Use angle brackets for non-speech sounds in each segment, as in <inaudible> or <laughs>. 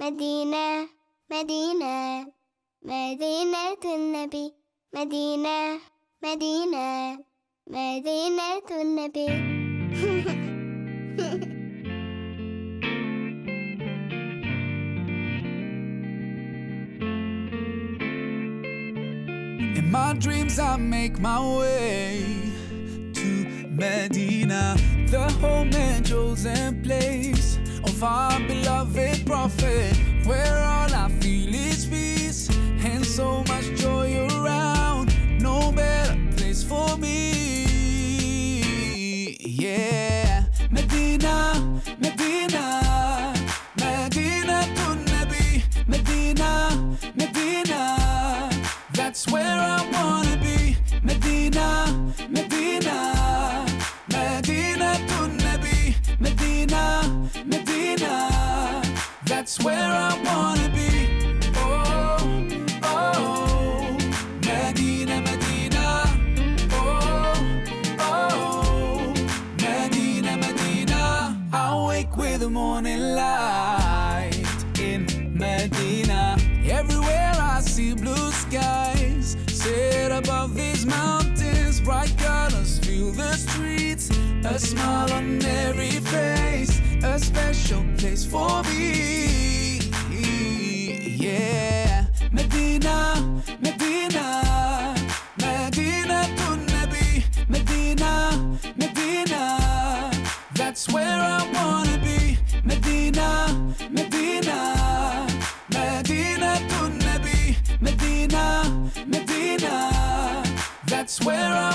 مدينة مدينة مدينة النبي مدينة مدينة مدينة <laughs> النبي In my dreams, I make my way to Medina, the home and chosen place of our beloved Prophet, where all I feel is peace. And so much joy That's where I wanna be. Oh, oh, Medina, Medina. Oh, oh, Medina, Medina. I wake with the morning light in Medina. Everywhere I see blue skies, set above these mountains, bright colors fill the streets. A smile on every face, a special place for me. Yeah, Medina, Medina, Medina to Nabi, Medina, Medina. That's where I wanna be. Medina, Medina, Medina to Nabi, Medina, Medina. That's where I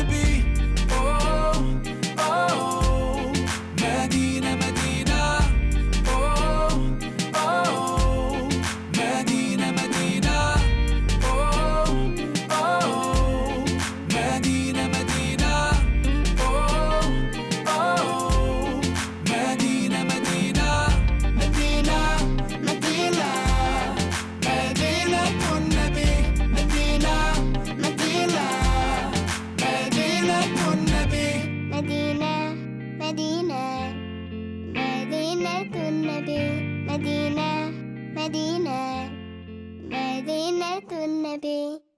النبي مدينة مدينة مدينة النبي.